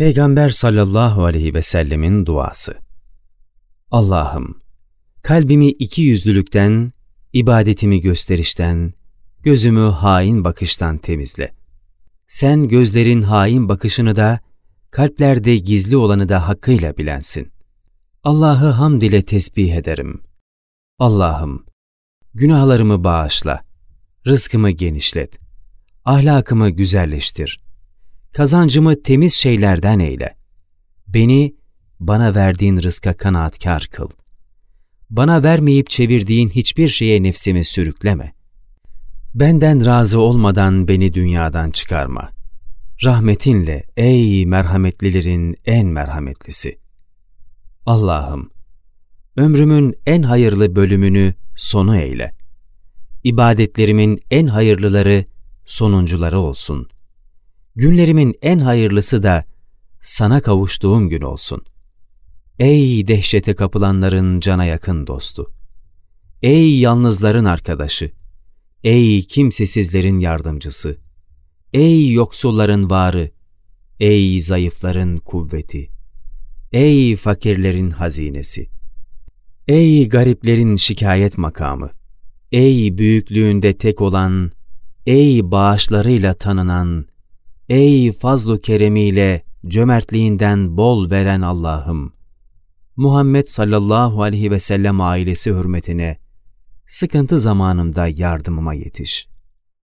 Peygamber sallallahu aleyhi ve sellemin duası. Allah'ım, kalbimi iki yüzlülükten, ibadetimi gösterişten, gözümü hain bakıştan temizle. Sen gözlerin hain bakışını da, kalplerde gizli olanı da hakkıyla bilensin. Allah'ı hamd ile tesbih ederim. Allah'ım, günahlarımı bağışla, rızkımı genişlet, ahlakımı güzelleştir.'' Kazancımı temiz şeylerden eyle. Beni bana verdiğin rızka kanaatkar kıl. Bana vermeyip çevirdiğin hiçbir şeye nefsimi sürükleme. Benden razı olmadan beni dünyadan çıkarma. Rahmetinle ey merhametlilerin en merhametlisi. Allah'ım, ömrümün en hayırlı bölümünü sonu eyle. İbadetlerimin en hayırlıları sonuncuları olsun.'' Günlerimin en hayırlısı da sana kavuştuğum gün olsun. Ey dehşete kapılanların cana yakın dostu. Ey yalnızların arkadaşı. Ey kimsesizlerin yardımcısı. Ey yoksulların varı. Ey zayıfların kuvveti. Ey fakirlerin hazinesi. Ey gariplerin şikayet makamı. Ey büyüklüğünde tek olan, ey bağışlarıyla tanınan, Ey fazlu keremiyle cömertliğinden bol veren Allah'ım! Muhammed sallallahu aleyhi ve sellem ailesi hürmetine sıkıntı zamanımda yardımıma yetiş.''